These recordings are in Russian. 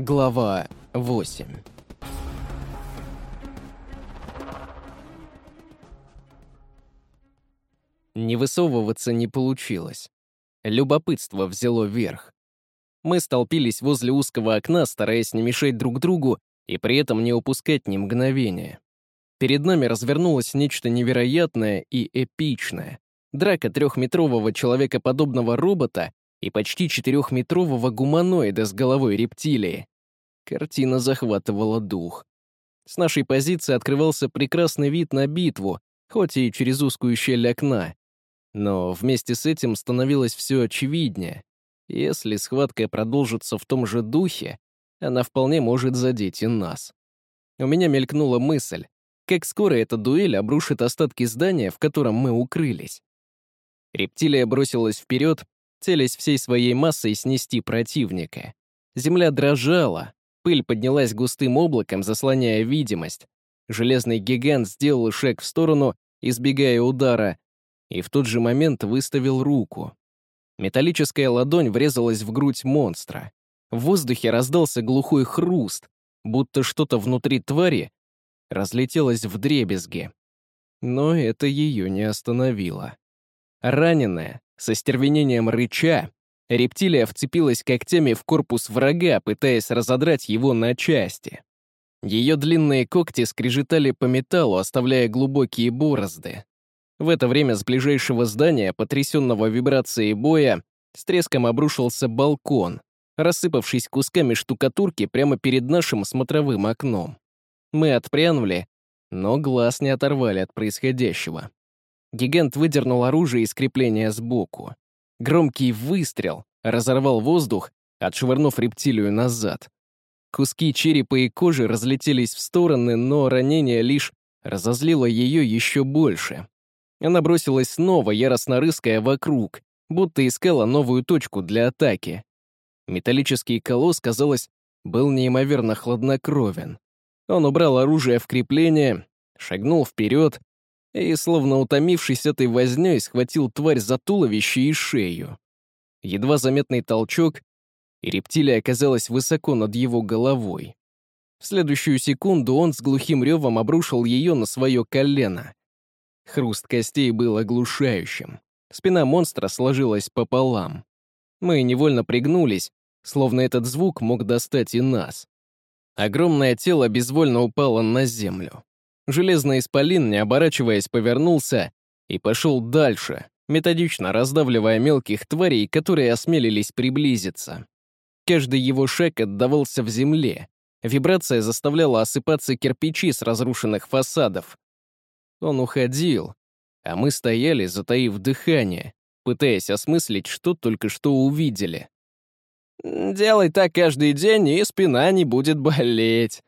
Глава 8 Не высовываться не получилось. Любопытство взяло верх. Мы столпились возле узкого окна, стараясь не мешать друг другу и при этом не упускать ни мгновения. Перед нами развернулось нечто невероятное и эпичное. Драка трехметрового человекоподобного робота и почти четырехметрового гуманоида с головой рептилии. Картина захватывала дух. С нашей позиции открывался прекрасный вид на битву, хоть и через узкую щель окна. Но вместе с этим становилось все очевиднее. Если схватка продолжится в том же духе, она вполне может задеть и нас. У меня мелькнула мысль, как скоро эта дуэль обрушит остатки здания, в котором мы укрылись. Рептилия бросилась вперед, целясь всей своей массой снести противника. Земля дрожала, пыль поднялась густым облаком, заслоняя видимость. Железный гигант сделал шаг в сторону, избегая удара, и в тот же момент выставил руку. Металлическая ладонь врезалась в грудь монстра. В воздухе раздался глухой хруст, будто что-то внутри твари разлетелось в дребезги. Но это ее не остановило. Раненая, со стервенением рыча, рептилия вцепилась когтями в корпус врага, пытаясь разодрать его на части. Ее длинные когти скрежетали по металлу, оставляя глубокие борозды. В это время с ближайшего здания, потрясенного вибрацией боя, с треском обрушился балкон, рассыпавшись кусками штукатурки прямо перед нашим смотровым окном. Мы отпрянули, но глаз не оторвали от происходящего. Гигант выдернул оружие из крепления сбоку. Громкий выстрел разорвал воздух, отшвырнув рептилию назад. Куски черепа и кожи разлетелись в стороны, но ранение лишь разозлило ее еще больше. Она бросилась снова, яростно рыская вокруг, будто искала новую точку для атаки. Металлический колосс, казалось, был неимоверно хладнокровен. Он убрал оружие в крепление, шагнул вперед и, словно утомившись этой вознёй, схватил тварь за туловище и шею. Едва заметный толчок, и рептилия оказалась высоко над его головой. В следующую секунду он с глухим ревом обрушил ее на свое колено. Хруст костей был оглушающим. Спина монстра сложилась пополам. Мы невольно пригнулись, словно этот звук мог достать и нас. Огромное тело безвольно упало на землю. Железный исполин, не оборачиваясь, повернулся и пошел дальше, методично раздавливая мелких тварей, которые осмелились приблизиться. Каждый его шаг отдавался в земле. Вибрация заставляла осыпаться кирпичи с разрушенных фасадов. Он уходил, а мы стояли, затаив дыхание, пытаясь осмыслить, что только что увидели. «Делай так каждый день, и спина не будет болеть»,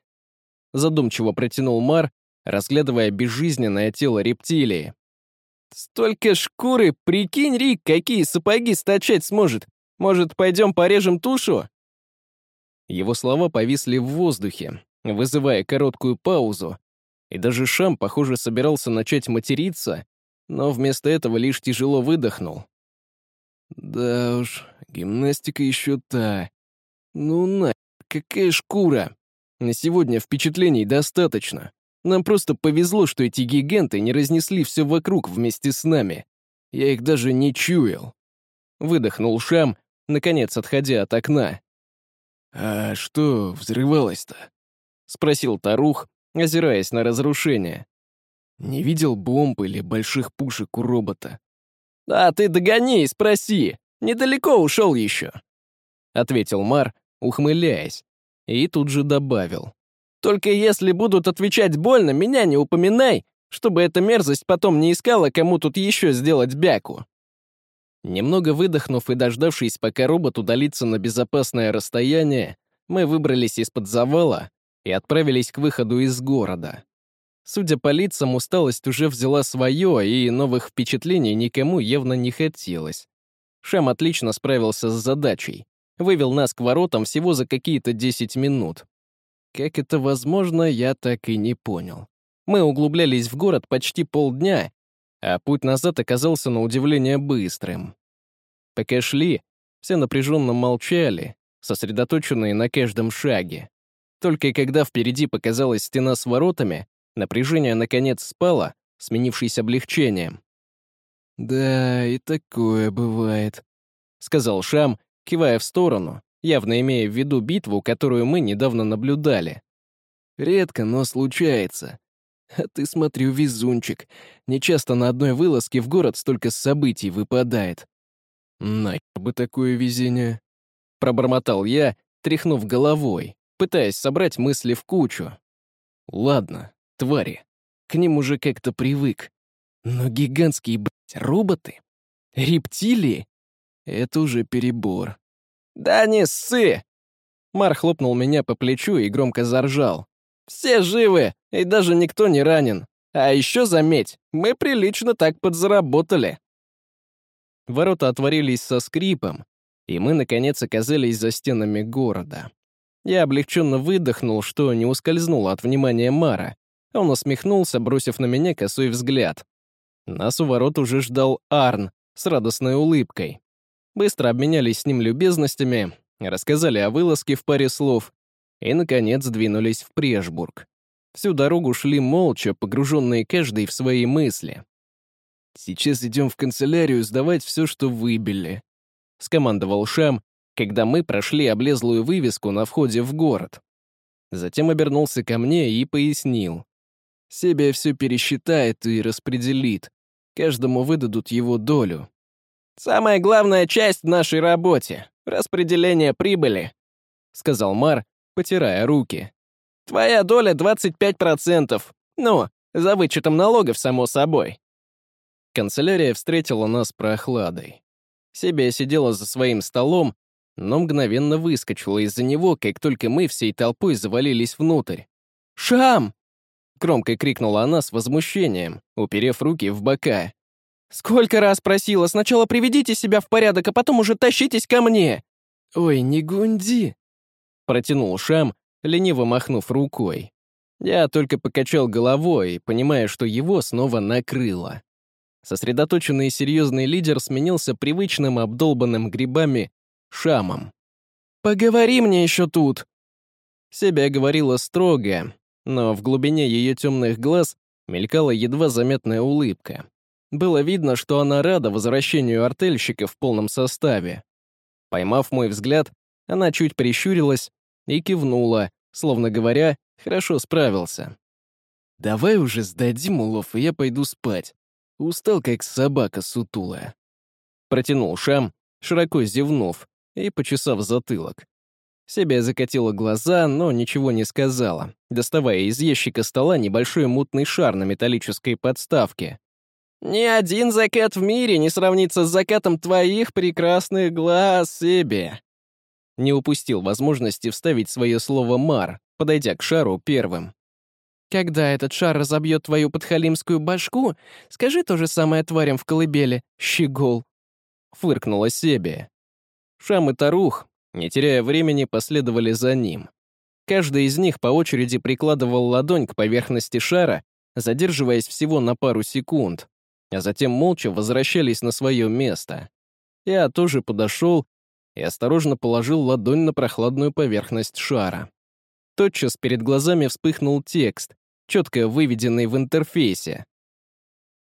задумчиво протянул Мар, разглядывая безжизненное тело рептилии. «Столько шкуры, прикинь, Рик, какие сапоги стачать сможет. Может, пойдем порежем тушу?» Его слова повисли в воздухе, вызывая короткую паузу, и даже Шам, похоже, собирался начать материться, но вместо этого лишь тяжело выдохнул. «Да уж, гимнастика еще та. Ну на, какая шкура! На сегодня впечатлений достаточно. Нам просто повезло, что эти гиганты не разнесли все вокруг вместе с нами. Я их даже не чуял». Выдохнул Шам, наконец отходя от окна. «А что взрывалось-то?» — спросил Тарух, озираясь на разрушение. «Не видел бомб или больших пушек у робота?» «А ты догони и спроси, недалеко ушел еще», — ответил Мар, ухмыляясь, и тут же добавил. «Только если будут отвечать больно, меня не упоминай, чтобы эта мерзость потом не искала, кому тут еще сделать бяку». Немного выдохнув и дождавшись, пока робот удалится на безопасное расстояние, мы выбрались из-под завала и отправились к выходу из города. Судя по лицам, усталость уже взяла свое, и новых впечатлений никому явно не хотелось. Шам отлично справился с задачей. Вывел нас к воротам всего за какие-то 10 минут. Как это возможно, я так и не понял. Мы углублялись в город почти полдня, а путь назад оказался на удивление быстрым. Пока шли, все напряженно молчали, сосредоточенные на каждом шаге. Только когда впереди показалась стена с воротами, напряжение наконец спало, сменившись облегчением. «Да, и такое бывает», — сказал Шам, кивая в сторону, явно имея в виду битву, которую мы недавно наблюдали. «Редко, но случается. А ты, смотрю, везунчик. Нечасто на одной вылазке в город столько событий выпадает. Нахер бы такое везение. Пробормотал я, тряхнув головой, пытаясь собрать мысли в кучу. Ладно, твари. К ним уже как-то привык. Но гигантские, блядь, роботы? Рептилии? Это уже перебор. «Да не ссы!» Мар хлопнул меня по плечу и громко заржал. «Все живы, и даже никто не ранен. А еще, заметь, мы прилично так подзаработали». Ворота отворились со скрипом, и мы, наконец, оказались за стенами города. Я облегченно выдохнул, что не ускользнул от внимания Мара. Он усмехнулся, бросив на меня косой взгляд. Нас у ворот уже ждал Арн с радостной улыбкой. Быстро обменялись с ним любезностями, рассказали о вылазке в паре слов и, наконец, двинулись в Прешбург. Всю дорогу шли молча, погруженные каждый в свои мысли. «Сейчас идем в канцелярию сдавать все, что выбили», — скомандовал Шам, когда мы прошли облезлую вывеску на входе в город. Затем обернулся ко мне и пояснил. «Себе все пересчитает и распределит. Каждому выдадут его долю». «Самая главная часть в нашей работе — распределение прибыли», — сказал Мар, потирая руки. «Твоя доля 25%. Ну, за вычетом налогов, само собой. Канцелярия встретила нас прохладой. Себе сидела за своим столом, но мгновенно выскочила из-за него, как только мы всей толпой завалились внутрь. «Шам!» — громко крикнула она с возмущением, уперев руки в бока. «Сколько раз просила, сначала приведите себя в порядок, а потом уже тащитесь ко мне!» «Ой, не гунди!» — протянул Шам, лениво махнув рукой. Я только покачал головой, понимая, что его снова накрыло. Сосредоточенный и серьезный лидер сменился привычным обдолбанным грибами шамом. «Поговори мне еще тут!» Себя говорила строго, но в глубине ее темных глаз мелькала едва заметная улыбка. Было видно, что она рада возвращению артельщика в полном составе. Поймав мой взгляд, она чуть прищурилась и кивнула, словно говоря, хорошо справился. «Давай уже сдадим улов, и я пойду спать. Устал, как собака сутулая. Протянул Шам, широко зевнув и почесав затылок. Себя закатила глаза, но ничего не сказала, доставая из ящика стола небольшой мутный шар на металлической подставке. «Ни один закат в мире не сравнится с закатом твоих прекрасных глаз, себе!» Не упустил возможности вставить свое слово «мар», подойдя к шару первым. Когда этот шар разобьет твою подхалимскую башку, скажи то же самое тварям в колыбели, щегол. Фыркнула Себе. Шам и Тарух, не теряя времени, последовали за ним. Каждый из них по очереди прикладывал ладонь к поверхности шара, задерживаясь всего на пару секунд, а затем молча возвращались на свое место. Я тоже подошел и осторожно положил ладонь на прохладную поверхность шара. Тотчас перед глазами вспыхнул текст, четко выведенный в интерфейсе.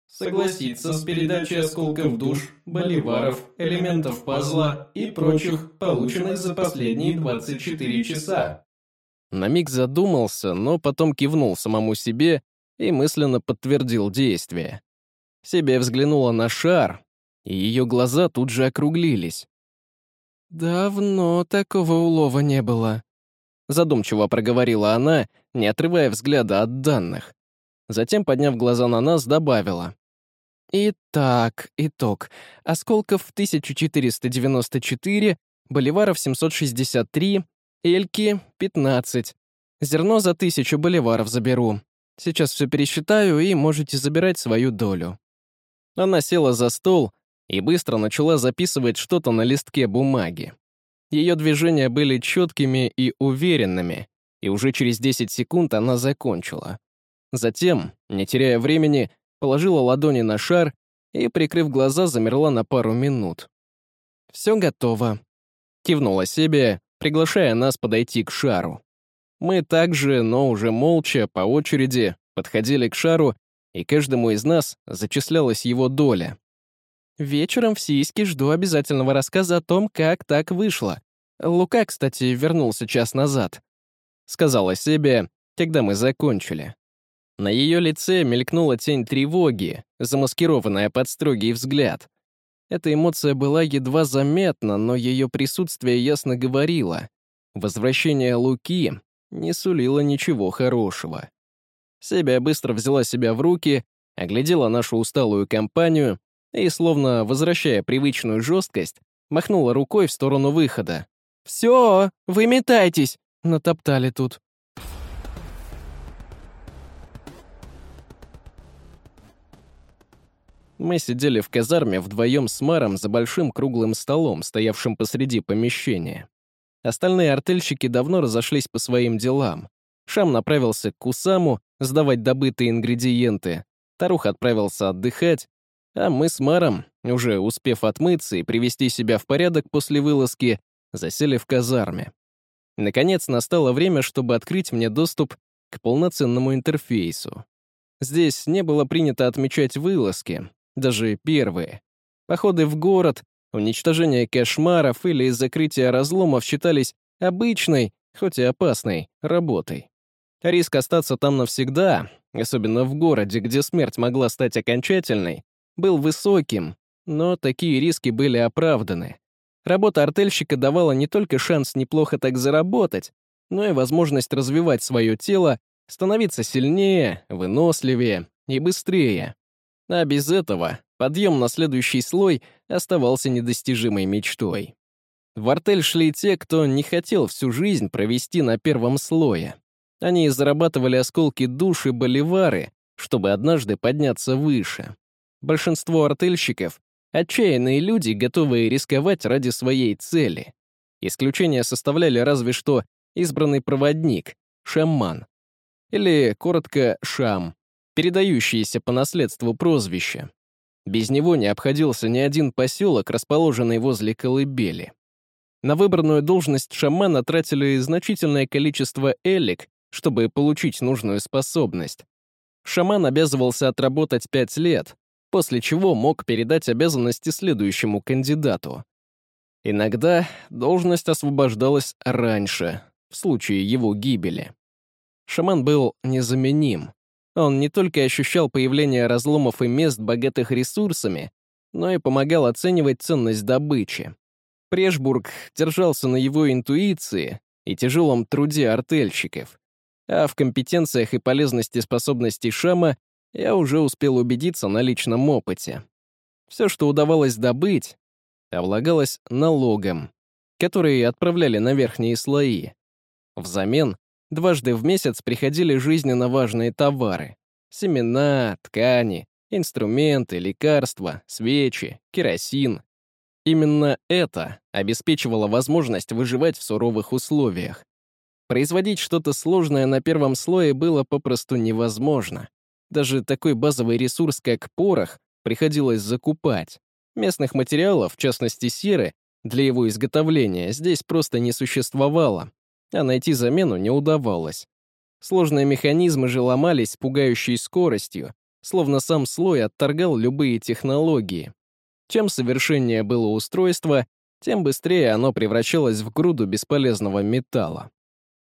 Согласиться с передачей осколков душ, боливаров, элементов пазла и прочих, полученных за последние 24 часа. На миг задумался, но потом кивнул самому себе и мысленно подтвердил действие. Себе взглянула на шар, и ее глаза тут же округлились. «Давно такого улова не было», задумчиво проговорила она, не отрывая взгляда от данных. Затем, подняв глаза на нас, добавила. Итак, итог. Осколков 1494, боливаров 763, эльки 15. Зерно за тысячу боливаров заберу. Сейчас все пересчитаю, и можете забирать свою долю. Она села за стол и быстро начала записывать что-то на листке бумаги. Ее движения были четкими и уверенными, и уже через 10 секунд она закончила. Затем, не теряя времени, положила ладони на шар и, прикрыв глаза, замерла на пару минут. «Все готово», — кивнула себе приглашая нас подойти к шару. Мы также, но уже молча, по очереди, подходили к шару, и каждому из нас зачислялась его доля. Вечером в Сиське жду обязательного рассказа о том, как так вышло. Лука, кстати, вернулся час назад. Сказала себе, когда мы закончили. На ее лице мелькнула тень тревоги, замаскированная под строгий взгляд. Эта эмоция была едва заметна, но ее присутствие ясно говорило. Возвращение Луки не сулило ничего хорошего. Себя быстро взяла себя в руки, оглядела нашу усталую компанию и, словно возвращая привычную жесткость, махнула рукой в сторону выхода. «Все, вы метайтесь!» — натоптали тут. Мы сидели в казарме вдвоем с Маром за большим круглым столом, стоявшим посреди помещения. Остальные артельщики давно разошлись по своим делам. Шам направился к Кусаму сдавать добытые ингредиенты, Тарух отправился отдыхать, а мы с Маром, уже успев отмыться и привести себя в порядок после вылазки, засели в казарме. Наконец настало время, чтобы открыть мне доступ к полноценному интерфейсу. Здесь не было принято отмечать вылазки, даже первые. Походы в город, уничтожение кошмаров или закрытие разломов считались обычной, хоть и опасной, работой. Риск остаться там навсегда, особенно в городе, где смерть могла стать окончательной, был высоким, но такие риски были оправданы. Работа артельщика давала не только шанс неплохо так заработать, но и возможность развивать свое тело, становиться сильнее, выносливее и быстрее. А без этого подъем на следующий слой оставался недостижимой мечтой. В артель шли те, кто не хотел всю жизнь провести на первом слое. Они зарабатывали осколки души боливары, чтобы однажды подняться выше. Большинство артельщиков — отчаянные люди, готовые рисковать ради своей цели. Исключение составляли разве что избранный проводник, шаман. Или, коротко, шам, передающиеся по наследству прозвище. Без него не обходился ни один поселок, расположенный возле колыбели. На выбранную должность шамана тратили значительное количество элик, чтобы получить нужную способность. Шаман обязывался отработать пять лет, после чего мог передать обязанности следующему кандидату. Иногда должность освобождалась раньше, в случае его гибели. Шаман был незаменим. Он не только ощущал появление разломов и мест, богатых ресурсами, но и помогал оценивать ценность добычи. Прешбург держался на его интуиции и тяжелом труде артельщиков. А в компетенциях и полезности способностей Шама я уже успел убедиться на личном опыте. Все, что удавалось добыть, облагалось налогом, который отправляли на верхние слои. Взамен Дважды в месяц приходили жизненно важные товары. Семена, ткани, инструменты, лекарства, свечи, керосин. Именно это обеспечивало возможность выживать в суровых условиях. Производить что-то сложное на первом слое было попросту невозможно. Даже такой базовый ресурс, как порох, приходилось закупать. Местных материалов, в частности серы, для его изготовления здесь просто не существовало а найти замену не удавалось. Сложные механизмы же ломались с пугающей скоростью, словно сам слой отторгал любые технологии. Чем совершеннее было устройство, тем быстрее оно превращалось в груду бесполезного металла.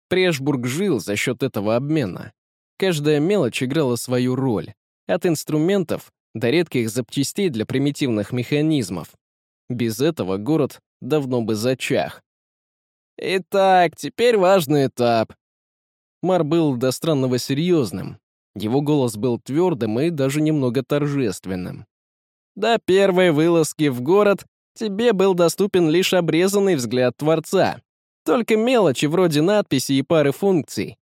Прешбург жил за счет этого обмена. Каждая мелочь играла свою роль, от инструментов до редких запчастей для примитивных механизмов. Без этого город давно бы зачах. Итак, теперь важный этап. Мар был до странного серьезным. Его голос был твердым и даже немного торжественным. До первой вылазки в город тебе был доступен лишь обрезанный взгляд Творца. Только мелочи вроде надписи и пары функций.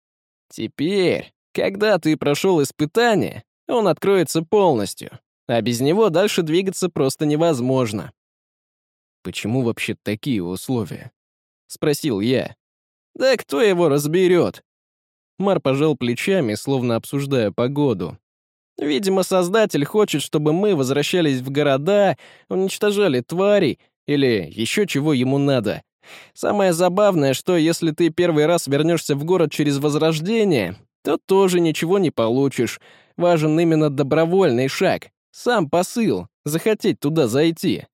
Теперь, когда ты прошел испытание, он откроется полностью, а без него дальше двигаться просто невозможно. Почему вообще такие условия? — спросил я. «Да кто его разберет?» Мар пожал плечами, словно обсуждая погоду. «Видимо, Создатель хочет, чтобы мы возвращались в города, уничтожали тварей или еще чего ему надо, Самое забавное, что если ты первый раз вернешься в город через Возрождение, то тоже ничего не получишь. Важен именно добровольный шаг, сам посыл, захотеть туда зайти.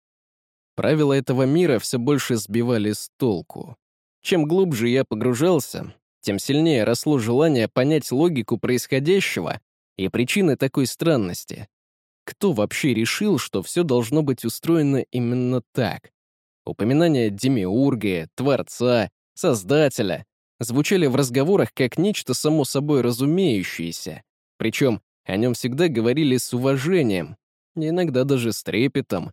Правила этого мира все больше сбивали с толку. Чем глубже я погружался, тем сильнее росло желание понять логику происходящего и причины такой странности. Кто вообще решил, что все должно быть устроено именно так? Упоминания Демиурга, Творца, Создателя звучали в разговорах как нечто само собой разумеющееся, причем о нем всегда говорили с уважением, иногда даже с трепетом.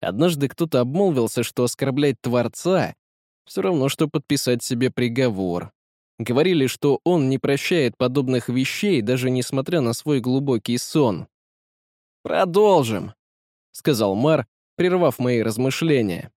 Однажды кто-то обмолвился, что оскорблять Творца все равно, что подписать себе приговор. Говорили, что он не прощает подобных вещей, даже несмотря на свой глубокий сон. «Продолжим», — сказал Мар, прервав мои размышления.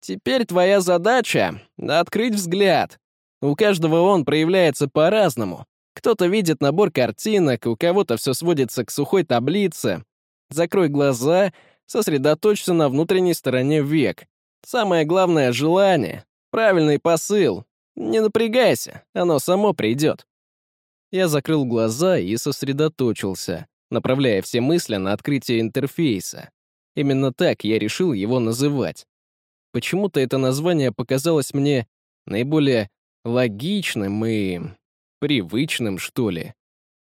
«Теперь твоя задача — открыть взгляд. У каждого он проявляется по-разному. Кто-то видит набор картинок, у кого-то все сводится к сухой таблице. Закрой глаза, сосредоточься на внутренней стороне век. Самое главное — желание, правильный посыл, не напрягайся, оно само придет. Я закрыл глаза и сосредоточился, направляя все мысли на открытие интерфейса. Именно так я решил его называть. Почему-то это название показалось мне наиболее логичным и привычным, что ли.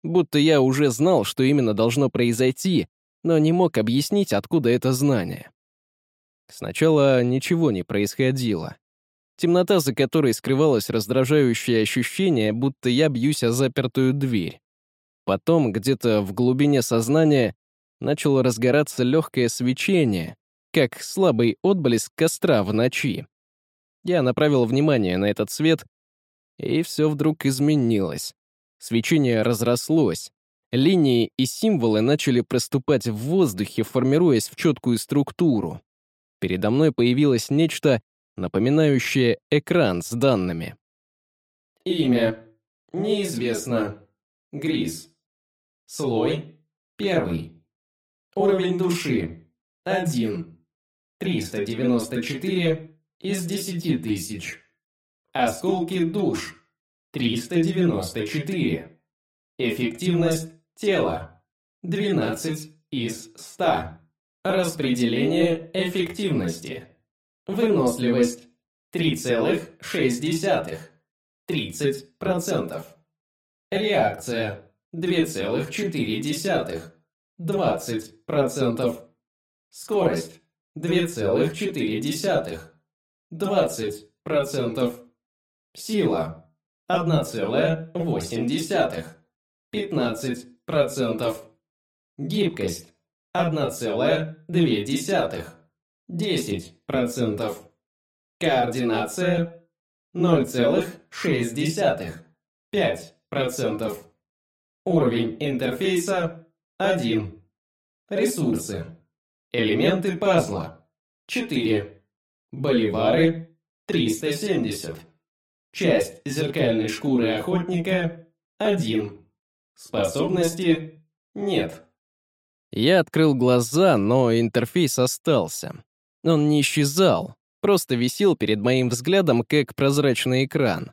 Будто я уже знал, что именно должно произойти, но не мог объяснить, откуда это знание. Сначала ничего не происходило. Темнота, за которой скрывалось раздражающее ощущение, будто я бьюсь о запертую дверь. Потом, где-то в глубине сознания, начало разгораться легкое свечение, как слабый отблеск костра в ночи. Я направил внимание на этот свет, и все вдруг изменилось. Свечение разрослось. Линии и символы начали проступать в воздухе, формируясь в четкую структуру. Передо мной появилось нечто, напоминающее экран с данными. Имя. Неизвестно. Грис. Слой. Первый. Уровень души. 1. 394 из 10 тысяч. Осколки душ. 394. Эффективность тела. 12 из 100. Распределение эффективности. Выносливость 3,6. 30%. Реакция 2,4. 20%. Скорость 2,4. 20%. Сила 1,8. 15%. Гибкость 1,2. 10%. Координация 0,6. 5%. Уровень интерфейса 1. Ресурсы. Элементы пазла 4. Боливары 370. Часть зеркальной шкуры охотника 1. Способности нет. Я открыл глаза, но интерфейс остался. Он не исчезал, просто висел перед моим взглядом, как прозрачный экран.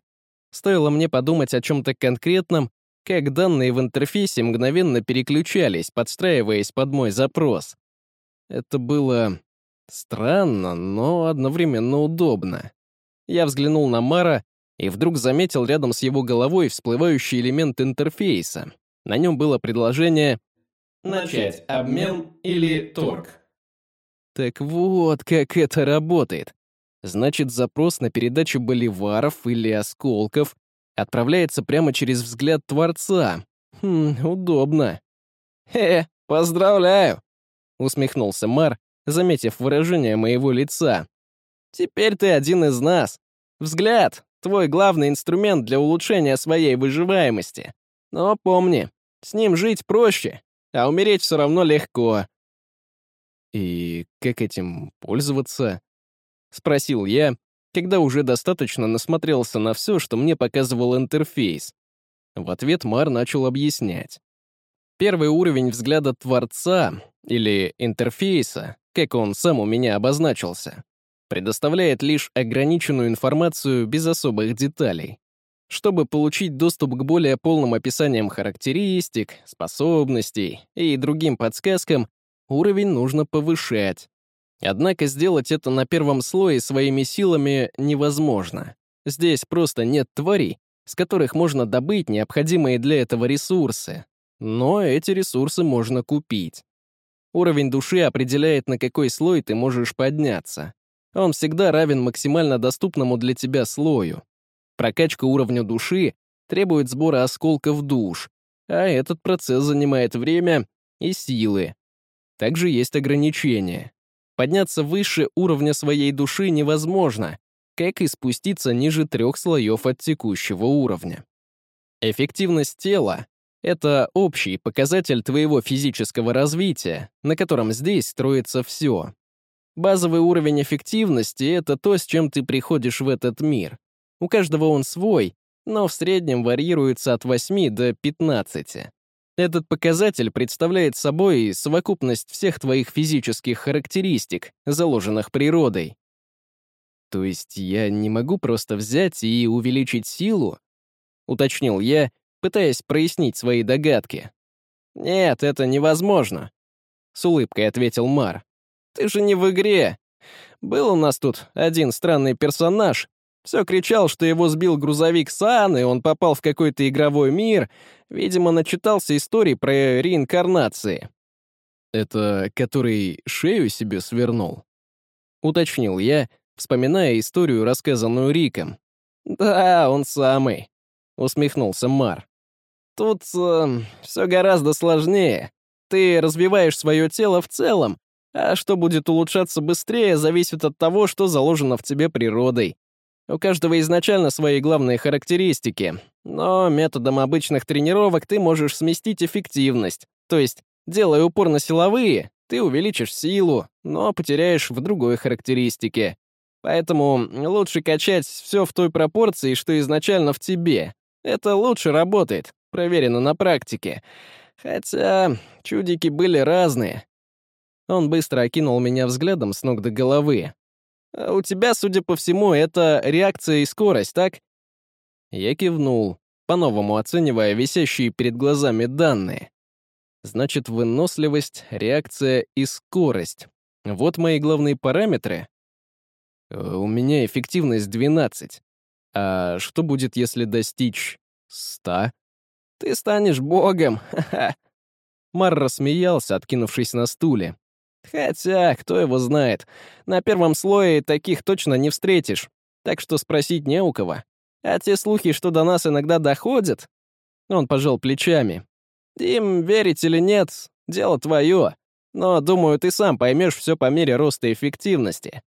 Стоило мне подумать о чем-то конкретном, как данные в интерфейсе мгновенно переключались, подстраиваясь под мой запрос. Это было странно, но одновременно удобно. Я взглянул на Мара и вдруг заметил рядом с его головой всплывающий элемент интерфейса. На нем было предложение Начать обмен или торг. Так вот, как это работает. Значит, запрос на передачу боливаров или осколков отправляется прямо через взгляд Творца. Хм, удобно. «Хе, поздравляю!» — усмехнулся Мар, заметив выражение моего лица. «Теперь ты один из нас. Взгляд — твой главный инструмент для улучшения своей выживаемости. Но помни, с ним жить проще, а умереть все равно легко. «И как этим пользоваться?» — спросил я, когда уже достаточно насмотрелся на все, что мне показывал интерфейс. В ответ Мар начал объяснять. Первый уровень взгляда Творца, или интерфейса, как он сам у меня обозначился, предоставляет лишь ограниченную информацию без особых деталей. Чтобы получить доступ к более полным описаниям характеристик, способностей и другим подсказкам, уровень нужно повышать. Однако сделать это на первом слое своими силами невозможно. Здесь просто нет тварей, с которых можно добыть необходимые для этого ресурсы. Но эти ресурсы можно купить. Уровень души определяет, на какой слой ты можешь подняться. Он всегда равен максимально доступному для тебя слою. Прокачка уровня души требует сбора осколков душ, а этот процесс занимает время и силы. Также есть ограничения. Подняться выше уровня своей души невозможно, как и спуститься ниже трех слоев от текущего уровня. Эффективность тела — это общий показатель твоего физического развития, на котором здесь строится все. Базовый уровень эффективности — это то, с чем ты приходишь в этот мир. У каждого он свой, но в среднем варьируется от 8 до 15. Этот показатель представляет собой совокупность всех твоих физических характеристик, заложенных природой. То есть я не могу просто взять и увеличить силу? Уточнил я, пытаясь прояснить свои догадки. «Нет, это невозможно», — с улыбкой ответил Мар. «Ты же не в игре. Был у нас тут один странный персонаж, все кричал, что его сбил грузовик Сан, и он попал в какой-то игровой мир. Видимо, начитался историй про реинкарнации. «Это который шею себе свернул?» Уточнил я, вспоминая историю, рассказанную Риком. «Да, он самый», — усмехнулся Мар. «Тут э, все гораздо сложнее. Ты развиваешь свое тело в целом, а что будет улучшаться быстрее, зависит от того, что заложено в тебе природой. У каждого изначально свои главные характеристики, но методом обычных тренировок ты можешь сместить эффективность. То есть, делая упор на силовые, ты увеличишь силу, но потеряешь в другой характеристике. Поэтому лучше качать все в той пропорции, что изначально в тебе. Это лучше работает, проверено на практике. Хотя чудики были разные. Он быстро окинул меня взглядом с ног до головы, а у тебя, судя по всему, это реакция и скорость, так? Я кивнул, по-новому оценивая висящие перед глазами данные. Значит, выносливость, реакция и скорость. Вот мои главные параметры. Э, у меня эффективность 12. А что будет, если достичь 100? Ты станешь богом, ха-ха. Мар рассмеялся, откинувшись на стуле. Хотя, кто его знает. На первом слое таких точно не встретишь. Так что спросить не у кого. А те слухи, что до нас иногда доходят... Он пожал плечами. Им верить или нет, дело твое. Но, думаю, ты сам поймешь все по мере роста эффективности.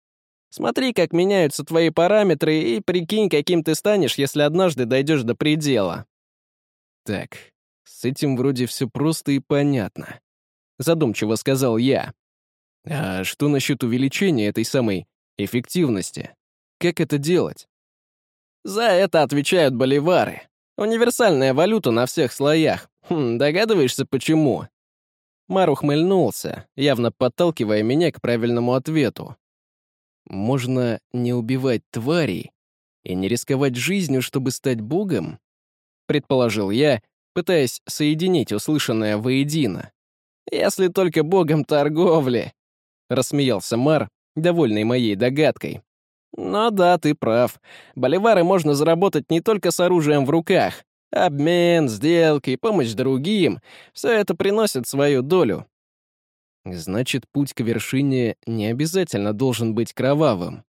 Смотри, как меняются твои параметры, и прикинь, каким ты станешь, если однажды дойдешь до предела. Так, с этим вроде все просто и понятно. Задумчиво сказал я. А что насчет увеличения этой самой эффективности? Как это делать? За это отвечают боливары. Универсальная валюта на всех слоях. Хм, догадываешься, почему? Мар ухмыльнулся, явно подталкивая меня к правильному ответу. Можно не убивать тварей и не рисковать жизнью, чтобы стать богом? Предположил я, пытаясь соединить услышанное воедино. Если только богом торговли, — рассмеялся Мар, довольный моей догадкой. «Ну да, ты прав. Боливары можно заработать не только с оружием в руках. Обмен, сделки, помощь другим — все это приносит свою долю». «Значит, путь к вершине не обязательно должен быть кровавым».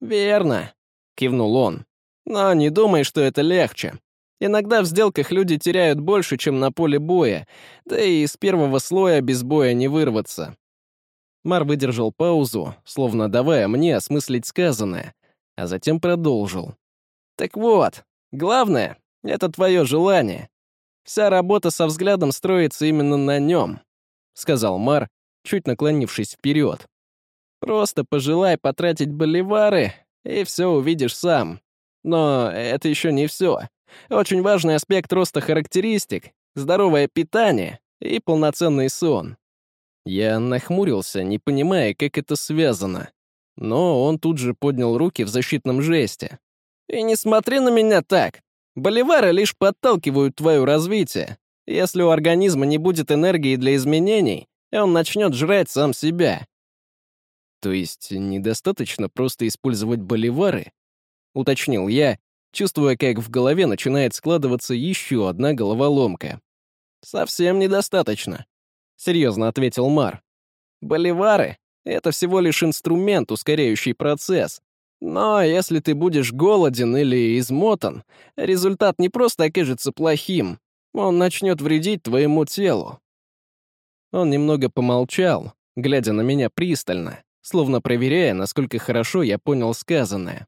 «Верно», — кивнул он. «Но не думай, что это легче. Иногда в сделках люди теряют больше, чем на поле боя, да и с первого слоя без боя не вырваться. Мар выдержал паузу, словно давая мне осмыслить сказанное, а затем продолжил. «Так вот, главное — это твое желание. Вся работа со взглядом строится именно на нем», — сказал Мар, чуть наклонившись вперед. «Просто пожелай потратить боливары, и все увидишь сам. Но это еще не все. Очень важный аспект роста характеристик — здоровое питание и полноценный сон. Я нахмурился, не понимая, как это связано. Но он тут же поднял руки в защитном жесте. «И не смотри на меня так! Боливары лишь подталкивают твое развитие. Если у организма не будет энергии для изменений, он начнет жрать сам себя». «То есть недостаточно просто использовать боливары?» — уточнил я, чувствуя, как в голове начинает складываться еще одна головоломка. «Совсем недостаточно», — серьезно ответил Мар. «Боливары — это всего лишь инструмент, ускоряющий процесс. Но если ты будешь голоден или измотан, результат не просто окажется плохим, он начнет вредить твоему телу». Он немного помолчал, глядя на меня пристально, словно проверяя, насколько хорошо я понял сказанное.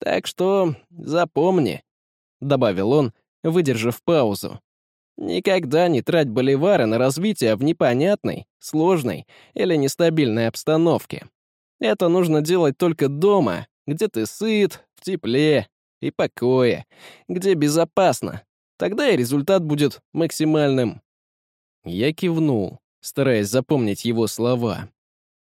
«Так что запомни», — добавил он, выдержав паузу. «Никогда не трать боливары на развитие в непонятной, сложной или нестабильной обстановке. Это нужно делать только дома, где ты сыт, в тепле и покое, где безопасно. Тогда и результат будет максимальным». Я кивнул, стараясь запомнить его слова.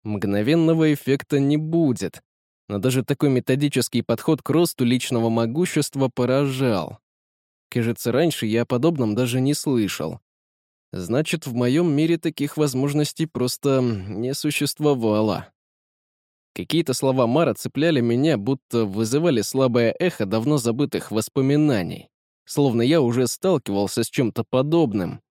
Мгновенного эффекта не будет, но даже такой методический подход к росту личного могущества поражал. Кажется, раньше я о подобном даже не слышал. Значит, в моем мире таких возможностей просто не существовало. Какие-то слова Мара цепляли меня, будто вызывали слабое эхо давно забытых воспоминаний, словно я уже сталкивался с чем-то подобным.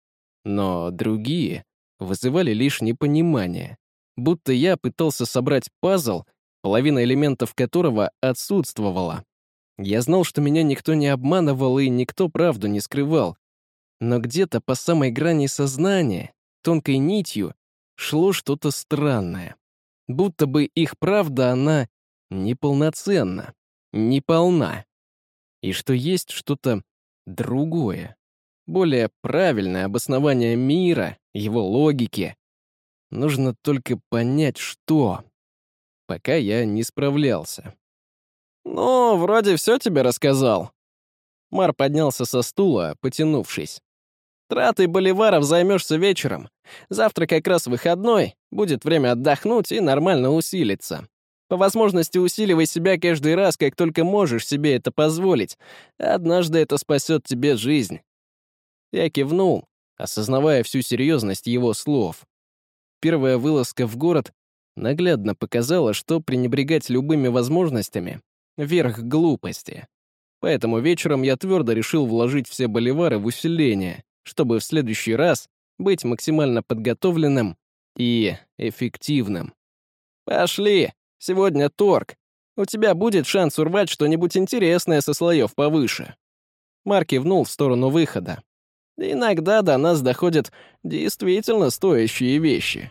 Но другие вызывали лишь непонимание, будто я пытался собрать пазл половина элементов которого отсутствовала. Я знал, что меня никто не обманывал и никто правду не скрывал. Но где-то по самой грани сознания, тонкой нитью, шло что-то странное. Будто бы их правда, она неполноценна, неполна. И что есть что-то другое, более правильное обоснование мира, его логики. Нужно только понять, что пока я не справлялся. «Ну, вроде все тебе рассказал». Мар поднялся со стула, потянувшись. «Тратой боливаров займешься вечером. Завтра как раз выходной, будет время отдохнуть и нормально усилиться. По возможности усиливай себя каждый раз, как только можешь себе это позволить. Однажды это спасет тебе жизнь». Я кивнул, осознавая всю серьезность его слов. Первая вылазка в город наглядно показала, что пренебрегать любыми возможностями — верх глупости. Поэтому вечером я твердо решил вложить все боливары в усиление, чтобы в следующий раз быть максимально подготовленным и эффективным. «Пошли! Сегодня торг. У тебя будет шанс урвать что-нибудь интересное со слоев повыше». Марк кивнул в сторону выхода. «Иногда до нас доходят действительно стоящие вещи».